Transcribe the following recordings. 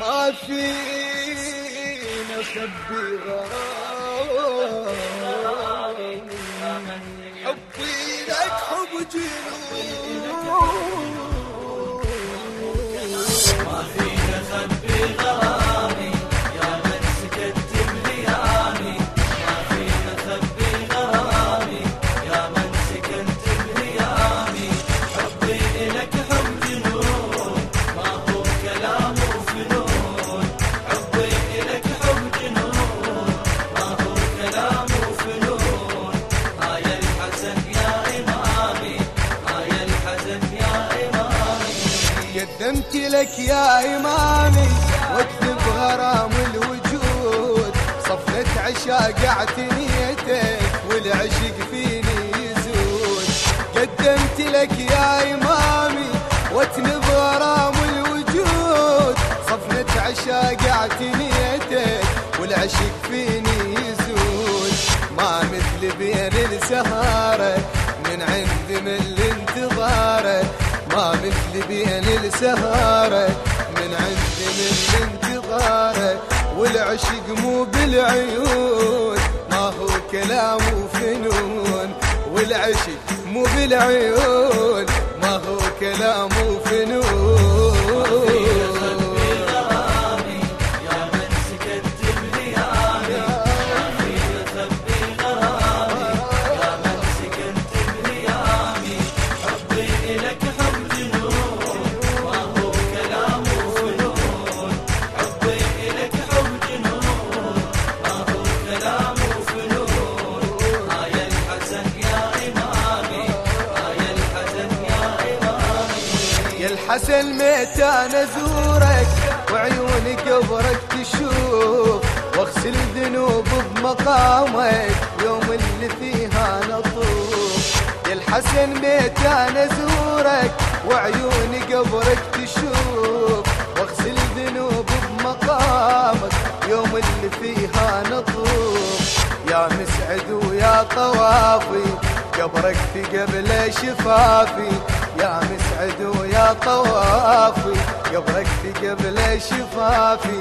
ما فينا خبي غرام حبي لك حب جنون قدمت لك يا إمامي واكتب غرام الوجود. صفنة عشاق اعتنيتك والعشق فيني يزود قدمت لك يا إمامي واتنب غرام الوجود. صفنة عشاق اعتنيتك والعشق فيني يزود ما مثل بين السهارة من عند السهارة من عند من الانتظاره والعشق مو بالعيون. ما هو كلام وفنون والعشق مو بالعيون. ما هو كلام وفنون. ميت أنا ازورك وعيوني قبرك تشوف واغسل ذنوب بمقامك يوم اللي فيها نطوف. يا الحسن ميت أنا ازورك وعيوني قبرك تشوف واغسل ذنوب بمقامك يوم اللي فيها نطوف. يا مسعد ويا طوافي قبرك في قبل شفافي يا مسعد ويا طوافي. قبرك في قبل شفافي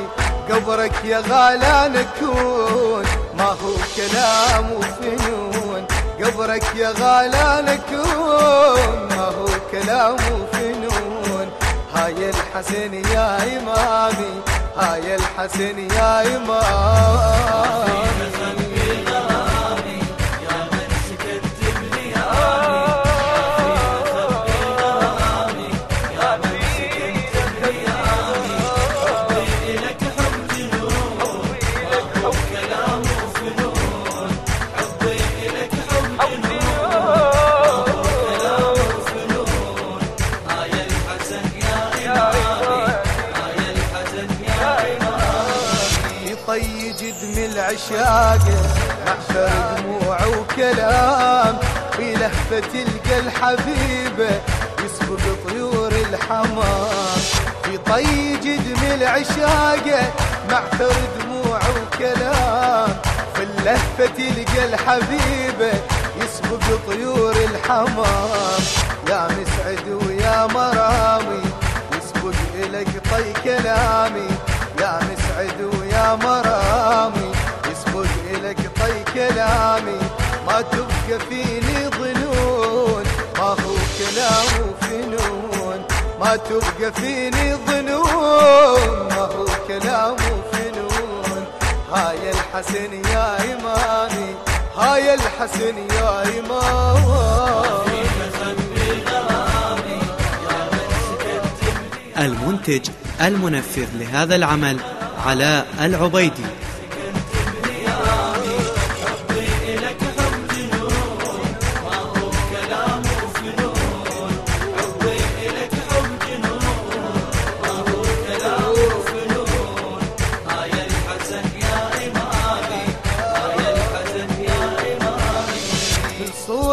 قبرك يا غالى نكون ما هو كلام وفنون قبرك يا غالى نكون ما هو كلام وفنون. هاي الحسن يا إمامي هاي الحسن يا إمامي. العشاقة محشر دموع وكلام. في لهفة تلقى الحبيبة يسبق طيور الحمام. في طي جدم العشاقة معثر دموع وكلام. في اللهفة تلقى الحبيبة يسبق طيور الحمام. ما تبقى فيني ظنون ما هو كلام وفنون ما تبقى فيني ظنون ما هو كلام وفنون هاي الحسن يا إمامي هاي الحسن يا إمامي المنتج المنفذ لهذا العمل علاء العبيدي.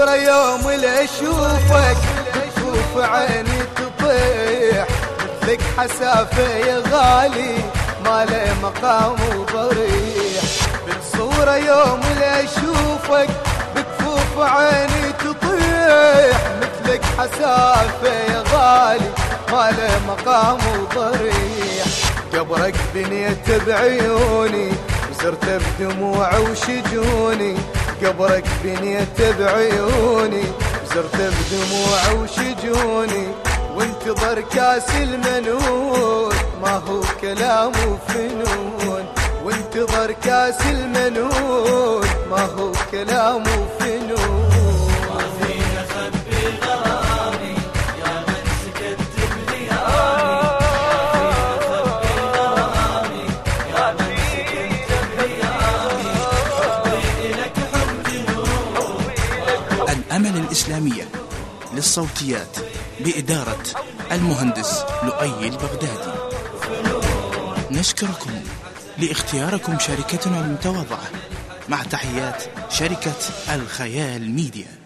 صورة يوم اللي اشوفك بتشوف عيني تطيح. مثلك حسافة يا غالي ما له مقام وضريح. بالصورة يوم اللي اشوفك بكفوف عيني تطيح. مثلك حسافة يا غالي ما له مقام وضريح. قبرك بنيت بعيوني وزرت بدموع وشجوني. قبرك بنيت بعيوني وزرت بدموع وشجوني وانتظر كاس المنون. ما هو كلام وفنون وانتظر كاس المنون. ما هو كلام وفنون. الأمل الإسلامية للصوتيات بإدارة المهندس لؤي البغدادي. نشكركم لاختياركم شركتنا المتواضعة مع تحيات شركة الخيال ميديا.